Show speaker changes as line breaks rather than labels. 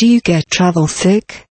Do you get travel sick?